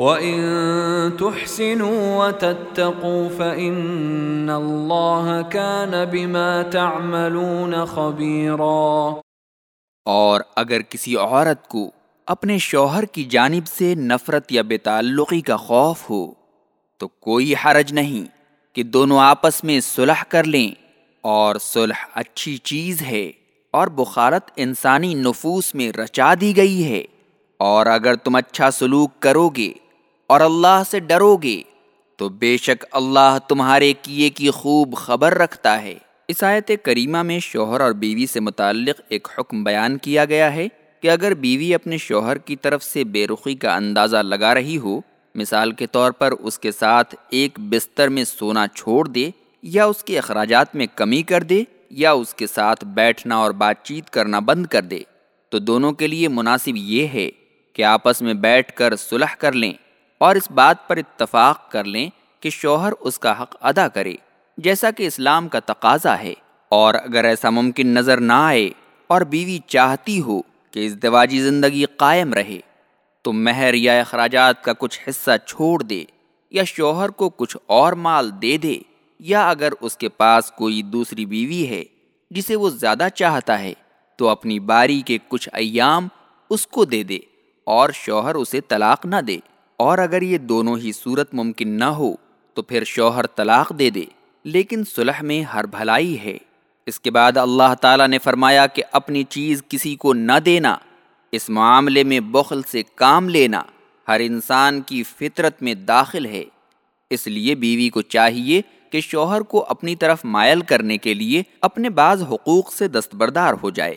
وَإِن تُحْسِنُوا وَتَتَّقُوا فَإِنَّ اللَّهَ كَانَ بِمَا تَعْمَلُونَ خَبِيرًا۔ اور اگر کسی عورت کو اپنے شوہر کی جانب سے نفرت یا بے تعلقی کا خوف ہو، تو کوئی حرج نہیں کہ دونوں آپس میں صلح کر لیں۔ اور صلح اچھی چیز ہے اور بخارت انسانی نفوس میں رچا دی گئی ہے۔ اور اگر تم اچھا سلوک کرو گے اور اللہ سے ڈرو گے، تو بے شک اللہ تمہارے کیے کی خوب خبر رکھتا ہے۔ اس آیت کریمہ میں شوہر اور بیوی سے متعلق ایک حکم بیان کیا گیا ہے کہ اگر بیوی اپنے شوہر کی طرف سے بے رخی کا اندازہ لگا رہی ہو، مثال کے طور پر اس کے ساتھ ایک بستر میں سونا چھوڑ دے، یا اس کے اخراجات میں کمی کر دے، یا اس کے ساتھ بیٹھنا اور بات چیت کرنا بند کر دے۔ تو دونوں کے لیے مناسب یہ ہے کہ آپس میں بیٹھ کر صلح کر لیں۔ اور اس بات پر اتفاق کر لیں کہ شوہر اس کا حق ادا کرے، جیسا کہ اسلام کا تقاضا ہے۔ اور اگر ایسا ممکن نظر نہ آئے اور بیوی چاہتی ہو کہ اس دواجی زندگی قائم رہے، تو مہر یا اخراجات کا کچھ حصہ چھوڑ دے یا شوہر کو کچھ اور مال دے دے، یا اگر اس کے پاس کوئی دوسری بیوی ہے جسے وہ زیادہ چاہتا ہے، تو اپنی باری کے کچھ ایام اس کو دے دے اور شوہر اسے طلاق نہ دے۔ اور اگر یہ دونوں ہی صورت ممکن نہ ہو، تو پھر شوہر طلاق دے دے۔ لیکن صلح میں ہر بھلائی ہے۔ اس کے بعد اللہ تعالیٰ نے فرمایا کہ اپنی چیز کسی کو نہ دینا، اس معاملے میں بخل سے کام لینا ہر انسان کی فطرت میں داخل ہے۔ اس لیے بیوی کو چاہیے کہ شوہر کو اپنی طرف مائل کرنے کے لیے اپنے بعض حقوق سے دستبردار ہو جائے۔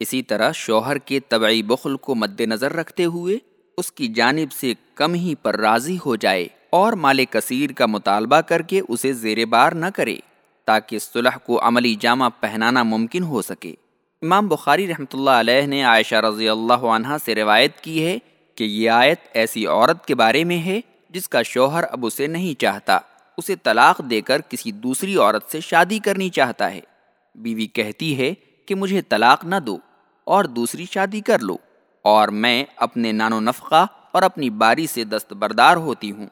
اسی طرح شوہر کے طبعی بخل کو مد نظر رکھتے ہوئے اس کی جانب سے کم ہی پر راضی ہو جائے اور مال کثیر کا مطالبہ کر کے اسے زیر بار نہ کرے تاکہ صلح کو عملی جامہ پہنانا ممکن ہو سکے۔ امام بخاری رحمۃ اللہ علیہ نے عائشہ رضی اللہ عنہ سے روایت کی ہے کہ یہ آیت ایسی عورت کے بارے میں ہے جس کا شوہر اب اسے نہیں چاہتا۔ اسے طلاق دے کر کسی دوسری عورت سے شادی کرنی چاہتا ہے۔ بیوی کہتی ہے کہ مجھے طلاق نہ دو اور دوسری شادی کر لو۔ اور میں اپنے نان و نفقہ اور اپنی باری سے دستبردار ہوتی ہوں۔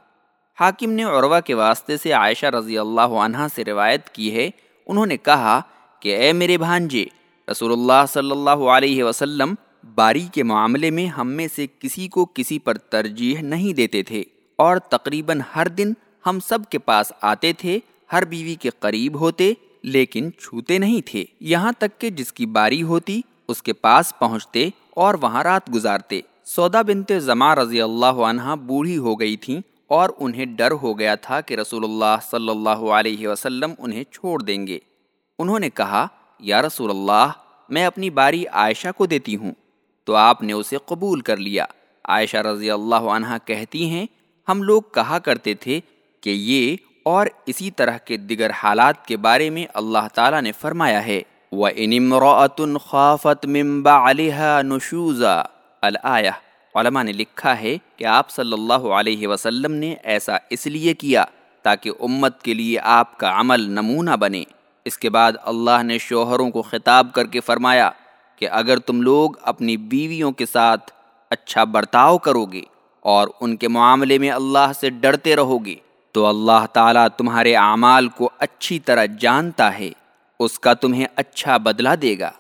حاکم نے عروہ کے واسطے سے عائشہ رضی اللہ عنہ سے روایت کی ہے۔ انہوں نے کہا کہ اے میرے بھانجے، رسول اللہ صلی اللہ علیہ وسلم باری کے معاملے میں ہم میں سے کسی کو کسی پر ترجیح نہیں دیتے تھے اور تقریباً ہر دن ہم سب کے پاس آتے تھے، ہر بیوی کے قریب ہوتے لیکن چھوتے نہیں تھے۔ یہاں تک کہ جس کی باری ہوتی، اس کے پاس پہنچتے اور وہاں رات گزارتے۔ سودا بنت زما رضی اللہ عنہ بوڑھی ہو گئی تھیں اور انہیں ڈر ہو گیا تھا کہ رسول اللہ صلی اللہ علیہ وسلم انہیں چھوڑ دیں گے۔ انہوں نے کہا، یا رسول اللہ، میں اپنی باری عائشہ کو دیتی ہوں۔ تو آپ نے اسے قبول کر لیا۔ عائشہ رضی اللہ عنہ کہتی ہیں، ہم لوگ کہا کرتے تھے کہ یہ اور اسی طرح کے دیگر حالات کے بارے میں اللہ تعالیٰ نے فرمایا ہے۔ وَإِنِ امْرَأَةٌ خَافَتْ مِن بَعْلِهَا نُشُوزًا۔ الآیہ، علماء نے لکھا ہے کہ آپ صلی اللہ علیہ وسلم نے ایسا اس لیے کیا تاکہ امت کے لیے آپ کا عمل نمونہ بنے۔ اس کے بعد اللہ نے شوہروں کو خطاب کر کے فرمایا کہ اگر تم لوگ اپنی بیویوں کے ساتھ اچھا برتاؤ کرو گے اور ان کے معاملے میں اللہ سے ڈرتے رہو گے تو اللہ تعالیٰ تمہارے اعمال کو اچھی طرح جانتا ہے۔ اس کا تمہیں اچھا بدلہ دے گا۔